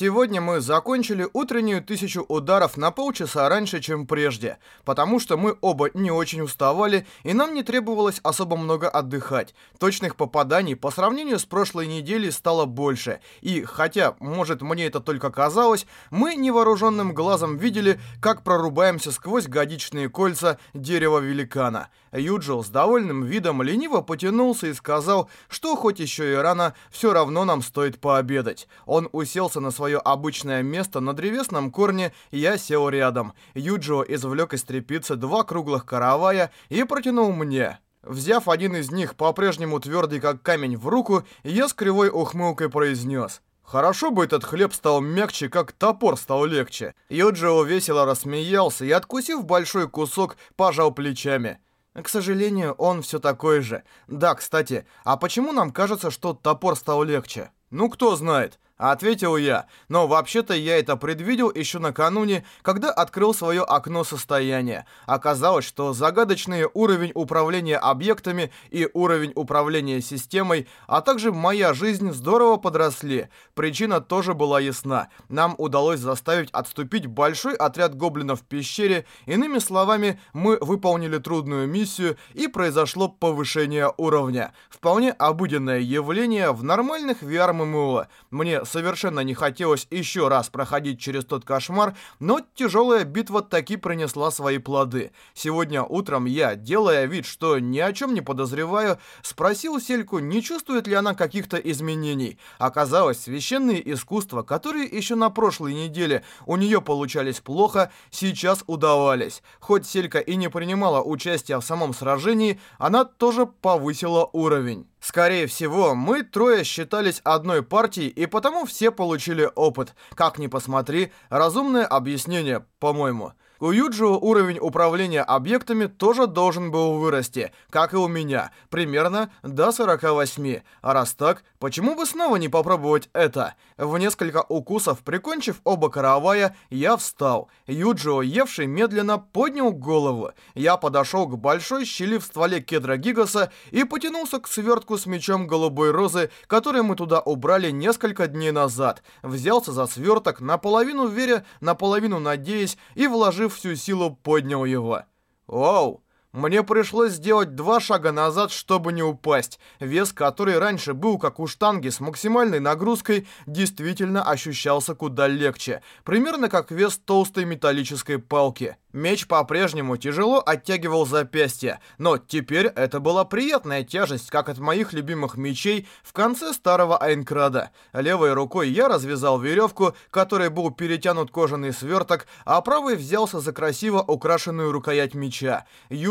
Сегодня мы закончили утреннюю тысячу ударов на полчаса раньше, чем прежде, потому что мы оба не очень уставали, и нам не требовалось особо много отдыхать. Точных попаданий по сравнению с прошлой неделей стало больше, и, хотя, может, мне это только казалось, мы невооруженным глазом видели, как прорубаемся сквозь годичные кольца дерева великана. Юджил с довольным видом лениво потянулся и сказал, что хоть еще и рано, все равно нам стоит пообедать. Он уселся на свое обычное место на древесном корне, я сел рядом. Юджио извлек из трепицы два круглых каравая и протянул мне. Взяв один из них, по-прежнему твердый как камень, в руку, я с кривой ухмылкой произнес. Хорошо бы этот хлеб стал мягче, как топор стал легче. Юджио весело рассмеялся и, откусив большой кусок, пожал плечами. К сожалению, он все такой же. Да, кстати, а почему нам кажется, что топор стал легче? Ну, кто знает. Ответил я, но вообще-то я это предвидел еще накануне, когда открыл свое окно состояния. Оказалось, что загадочный уровень управления объектами и уровень управления системой, а также моя жизнь здорово подросли. Причина тоже была ясна. Нам удалось заставить отступить большой отряд гоблинов в пещере. Иными словами, мы выполнили трудную миссию и произошло повышение уровня. Вполне обыденное явление в нормальных VR-ММО. Мне совершенно не хотелось еще раз проходить через тот кошмар, но тяжелая битва таки принесла свои плоды. Сегодня утром я, делая вид, что ни о чем не подозреваю, спросил Сельку, не чувствует ли она каких-то изменений. Оказалось, священные искусства, которые еще на прошлой неделе у нее получались плохо, сейчас удавались. Хоть Селька и не принимала участия в самом сражении, она тоже повысила уровень. Скорее всего, мы трое считались одной партией, и потому все получили опыт. Как ни посмотри, разумное объяснение, по-моему. У Юджио уровень управления объектами тоже должен был вырасти, как и у меня, примерно до 48. А раз так, почему бы снова не попробовать это? В несколько укусов, прикончив оба каравая, я встал. Юджио, евший медленно, поднял голову. Я подошел к большой щели в стволе кедра Гигаса и потянулся к свертку с мечом голубой розы, который мы туда убрали несколько дней назад. Взялся за сверток, наполовину веря, наполовину надеясь, и вложив всю силу поднял его. Оу! Мне пришлось сделать два шага назад, чтобы не упасть. Вес, который раньше был как у штанги с максимальной нагрузкой, действительно ощущался куда легче. Примерно как вес толстой металлической палки. Меч по-прежнему тяжело оттягивал запястье, но теперь это была приятная тяжесть, как от моих любимых мечей в конце старого Айнкрада. Левой рукой я развязал веревку, которой был перетянут кожаный сверток, а правой взялся за красиво украшенную рукоять меча.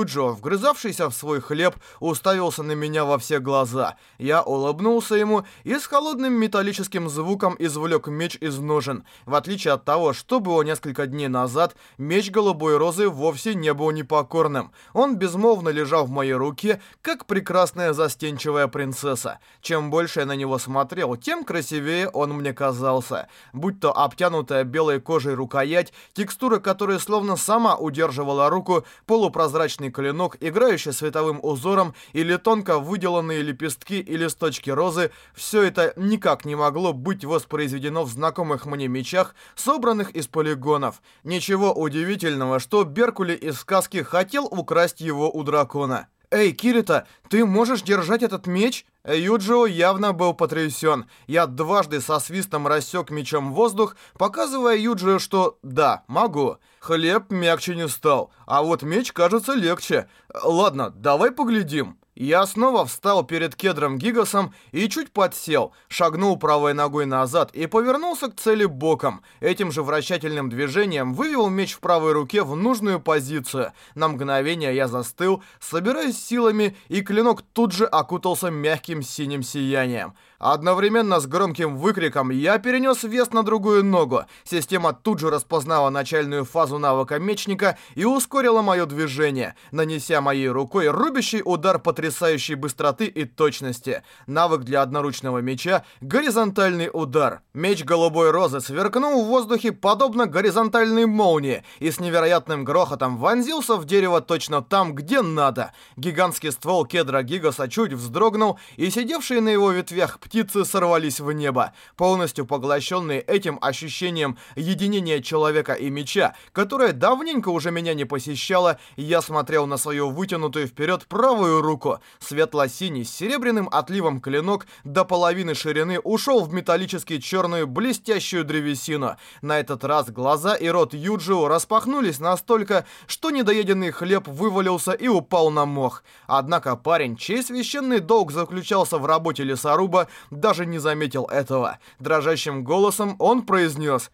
Юджо, вгрызавшийся в свой хлеб, уставился на меня во все глаза. Я улыбнулся ему и с холодным металлическим звуком извлек меч из ножен. В отличие от того, что было несколько дней назад, меч голубой розы вовсе не был непокорным. Он безмолвно лежал в моей руке, как прекрасная застенчивая принцесса. Чем больше я на него смотрел, тем красивее он мне казался. Будь то обтянутая белой кожей рукоять, текстура которой словно сама удерживала руку, полупрозрачный клинок, играющий световым узором, или тонко выделанные лепестки и листочки розы, все это никак не могло быть воспроизведено в знакомых мне мечах, собранных из полигонов. Ничего удивительного, что Беркули из сказки хотел украсть его у дракона. «Эй, Кирита, ты можешь держать этот меч?» Юджио явно был потрясен. Я дважды со свистом рассек мечом воздух, показывая Юджио, что «да, могу». Хлеб мягче не стал, а вот меч кажется легче. Ладно, давай поглядим. Я снова встал перед кедром Гигасом и чуть подсел, шагнул правой ногой назад и повернулся к цели боком. Этим же вращательным движением вывел меч в правой руке в нужную позицию. На мгновение я застыл, собираясь силами, и клинок тут же окутался мягким синим сиянием. Одновременно с громким выкриком я перенес вес на другую ногу. Система тут же распознала начальную фазу навыка мечника и ускорила мое движение, нанеся моей рукой рубящий удар потрясающей быстроты и точности. Навык для одноручного меча — горизонтальный удар. Меч голубой розы сверкнул в воздухе подобно горизонтальной молнии и с невероятным грохотом вонзился в дерево точно там, где надо. Гигантский ствол кедра Гигаса чуть вздрогнул, и сидевшие на его ветвях птицы сорвались в небо. Полностью поглощенные этим ощущением единения человека и меча, которое давненько уже меня не посещало, я смотрел на свою вытянутую вперед правую руку. Светло-синий с серебряным отливом клинок до половины ширины ушел в металлически черную блестящую древесину. На этот раз глаза и рот Юджио распахнулись настолько, что недоеденный хлеб вывалился и упал на мох. Однако парень, чей священный долг заключался в работе лесоруба, даже не заметил этого. Дрожащим голосом он произнес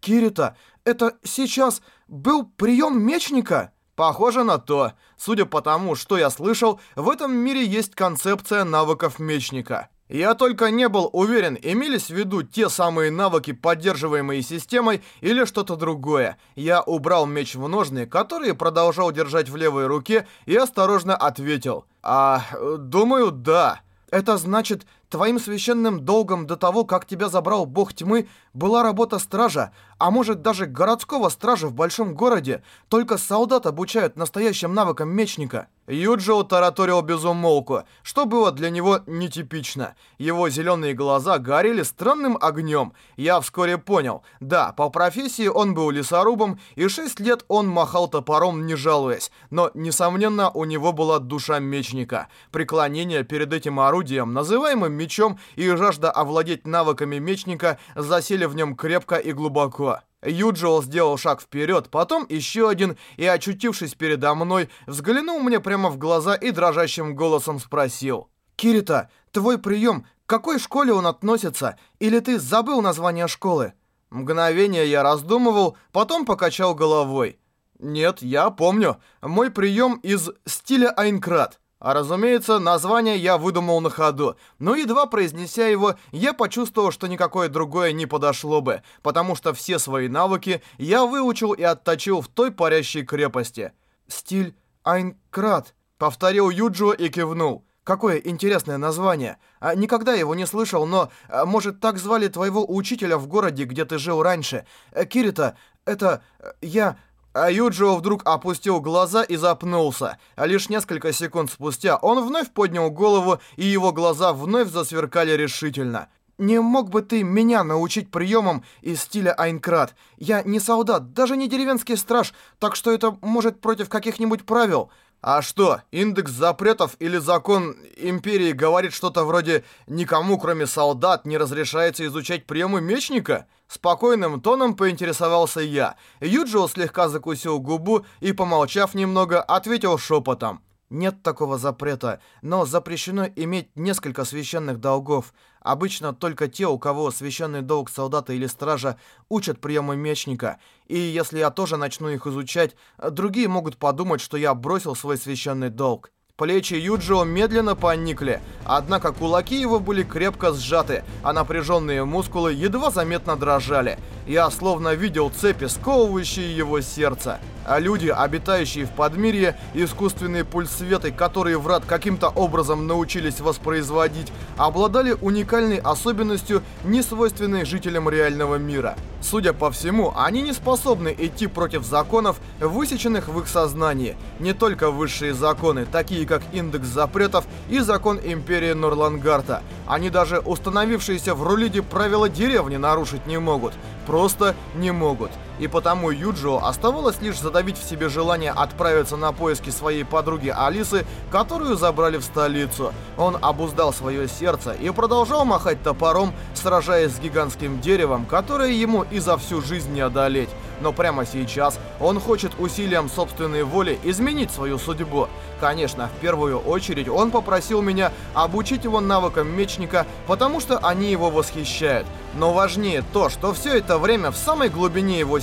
«Кирита, это сейчас был прием мечника?» Похоже на то. Судя по тому, что я слышал, в этом мире есть концепция навыков мечника. Я только не был уверен, имелись в виду те самые навыки, поддерживаемые системой, или что-то другое. Я убрал меч в ножны, которые продолжал держать в левой руке, и осторожно ответил. «А, думаю, да». Это значит, твоим священным долгом до того, как тебя забрал бог тьмы, была работа стража, а может даже городского стража в большом городе. Только солдат обучают настоящим навыкам мечника. Юджио тараторил безумолку, что было для него нетипично. Его зеленые глаза горели странным огнем. Я вскоре понял, да, по профессии он был лесорубом, и шесть лет он махал топором, не жалуясь. Но, несомненно, у него была душа мечника. Преклонение перед этим орудием, называемым мечом, и жажда овладеть навыками мечника засели в нем крепко и глубоко. Юджио сделал шаг вперед, потом еще один, и, очутившись передо мной, взглянул мне прямо в глаза и дрожащим голосом спросил. «Кирита, твой прием, к какой школе он относится? Или ты забыл название школы?» Мгновение я раздумывал, потом покачал головой. «Нет, я помню. Мой прием из стиля Айнкрат». А разумеется, название я выдумал на ходу, но едва произнеся его, я почувствовал, что никакое другое не подошло бы, потому что все свои навыки я выучил и отточил в той парящей крепости. «Стиль Айнкрат», — повторил Юджио и кивнул. Какое интересное название. А, никогда его не слышал, но, а, может, так звали твоего учителя в городе, где ты жил раньше. Э, Кирита, это... Э, я... А Юджио вдруг опустил глаза и запнулся. А лишь несколько секунд спустя он вновь поднял голову, и его глаза вновь засверкали решительно. «Не мог бы ты меня научить приемам из стиля Айнкрат? Я не солдат, даже не деревенский страж, так что это может против каких-нибудь правил». А что, индекс запретов или закон империи говорит что-то вроде «никому, кроме солдат, не разрешается изучать приемы мечника»? Спокойным тоном поинтересовался я. Юджио слегка закусил губу и, помолчав немного, ответил шепотом. Нет такого запрета, но запрещено иметь несколько священных долгов. Обычно только те, у кого священный долг солдата или стража, учат приемы мечника. И если я тоже начну их изучать, другие могут подумать, что я бросил свой священный долг. Плечи Юджио медленно поникли, однако кулаки его были крепко сжаты, а напряженные мускулы едва заметно дрожали. Я словно видел цепи, сковывающие его сердце. А люди, обитающие в Подмирье, искусственные пульсветы, которые врат каким-то образом научились воспроизводить, обладали уникальной особенностью, не свойственной жителям реального мира. Судя по всему, они не способны идти против законов, высеченных в их сознании. Не только высшие законы, такие как индекс запретов и закон Империи Норлангарта. Они даже установившиеся в Рулиде правила деревни нарушить не могут. Просто не могут. И потому Юджио оставалось лишь задавить в себе желание отправиться на поиски своей подруги Алисы, которую забрали в столицу. Он обуздал свое сердце и продолжал махать топором, сражаясь с гигантским деревом, которое ему и за всю жизнь не одолеть. Но прямо сейчас он хочет усилием собственной воли изменить свою судьбу. Конечно, в первую очередь он попросил меня обучить его навыкам мечника, потому что они его восхищают. Но важнее то, что все это время в самой глубине его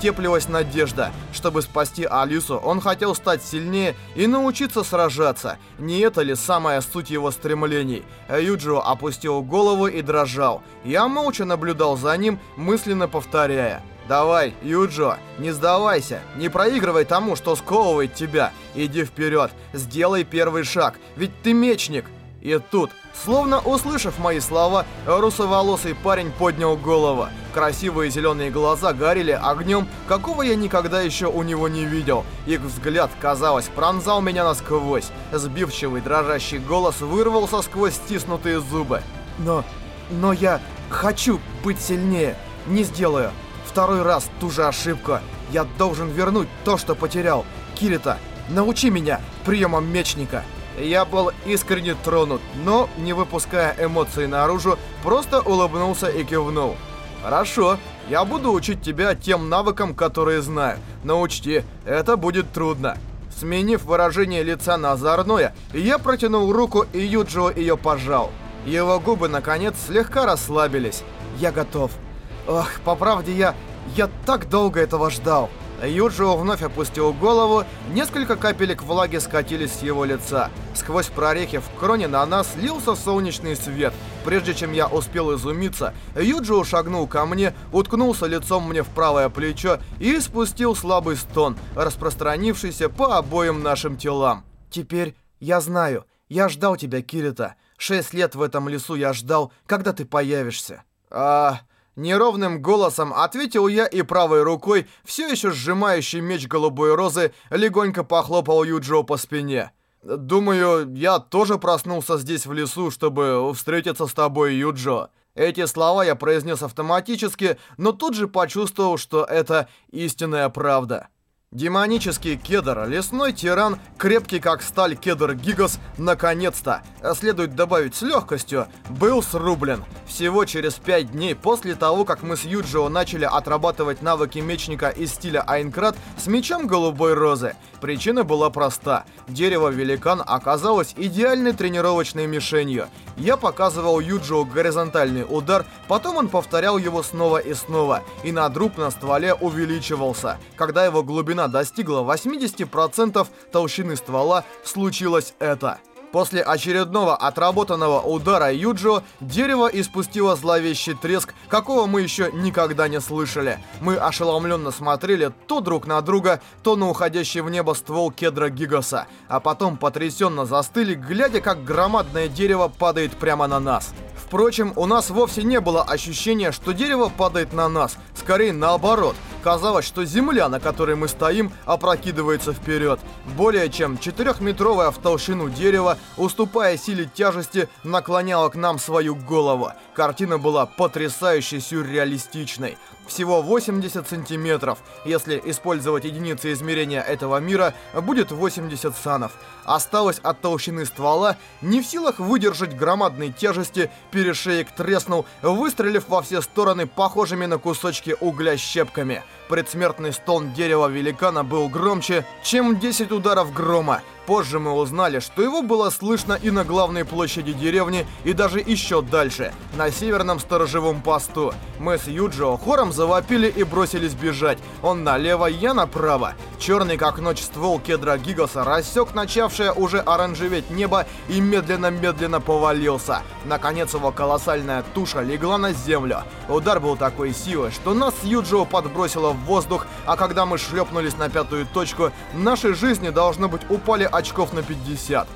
теплилась надежда. Чтобы спасти Алису, он хотел стать сильнее и научиться сражаться. Не это ли самая суть его стремлений? Юджио опустил голову и дрожал. Я молча наблюдал за ним, мысленно повторяя. Давай, Юджо, не сдавайся, не проигрывай тому, что сковывает тебя. Иди вперед, сделай первый шаг, ведь ты мечник. И тут, словно услышав мои слова, русоволосый парень поднял голову. Красивые зеленые глаза горели огнем, какого я никогда еще у него не видел. Их взгляд, казалось, пронзал меня насквозь. Сбивчивый дрожащий голос вырвался сквозь стиснутые зубы. Но... но я хочу быть сильнее. Не сделаю. Второй раз ту же ошибку. Я должен вернуть то, что потерял. Кирита, научи меня приемам мечника. Я был искренне тронут, но, не выпуская эмоций наружу, просто улыбнулся и кивнул. «Хорошо, я буду учить тебя тем навыкам, которые знаю, но учти, это будет трудно». Сменив выражение лица на озорное, я протянул руку, и Юджио ее пожал. Его губы, наконец, слегка расслабились. Я готов. Ох, по правде, я... я так долго этого ждал. Юджио вновь опустил голову, несколько капелек влаги скатились с его лица. Сквозь прорехи в кроне на нас лился солнечный свет. Прежде чем я успел изумиться, Юджио шагнул ко мне, уткнулся лицом мне в правое плечо и спустил слабый стон, распространившийся по обоим нашим телам. «Теперь я знаю. Я ждал тебя, Кирита. Шесть лет в этом лесу я ждал, когда ты появишься». «А...» Неровным голосом ответил я и правой рукой, все еще сжимающий меч голубой розы, легонько похлопал Юджио по спине. «Думаю, я тоже проснулся здесь в лесу, чтобы встретиться с тобой, Юджо». Эти слова я произнес автоматически, но тут же почувствовал, что это истинная правда. Демонический кедр, лесной тиран, крепкий как сталь кедр Гигас, наконец-то, а следует добавить с легкостью, был срублен. Всего через пять дней после того, как мы с Юджио начали отрабатывать навыки мечника из стиля Айнкрат с мечом голубой розы. Причина была проста. Дерево-великан оказалось идеальной тренировочной мишенью. Я показывал Юджио горизонтальный удар, потом он повторял его снова и снова, и надруб на стволе увеличивался. Когда его глубина достигла 80% толщины ствола, случилось это. После очередного отработанного удара Юджио, дерево испустило зловещий треск, какого мы еще никогда не слышали. Мы ошеломленно смотрели то друг на друга, то на уходящий в небо ствол кедра Гигаса, а потом потрясенно застыли, глядя, как громадное дерево падает прямо на нас. Впрочем, у нас вовсе не было ощущения, что дерево падает на нас, скорее наоборот. Казалось, что земля, на которой мы стоим, опрокидывается вперед. Более чем четырехметровое в толщину дерево, уступая силе тяжести, наклоняло к нам свою голову. Картина была потрясающе сюрреалистичной. Всего 80 сантиметров. Если использовать единицы измерения этого мира, будет 80 санов. Осталось от толщины ствола, не в силах выдержать громадной тяжести, перешеек треснул, выстрелив во все стороны похожими на кусочки угля щепками. Предсмертный стон дерева великана был громче, чем 10 ударов грома. Позже мы узнали, что его было слышно и на главной площади деревни, и даже еще дальше, на северном сторожевом посту. Мы с Юджио хором завопили и бросились бежать. Он налево, я направо. Черный как ночь ствол кедра Гигаса рассек начавшее уже оранжеветь небо и медленно-медленно повалился. Наконец его колоссальная туша легла на землю. Удар был такой силы, что нас с Юджио подбросило в воздух, а когда мы шлепнулись на пятую точку, наши жизни, должно быть, упали очков на 50.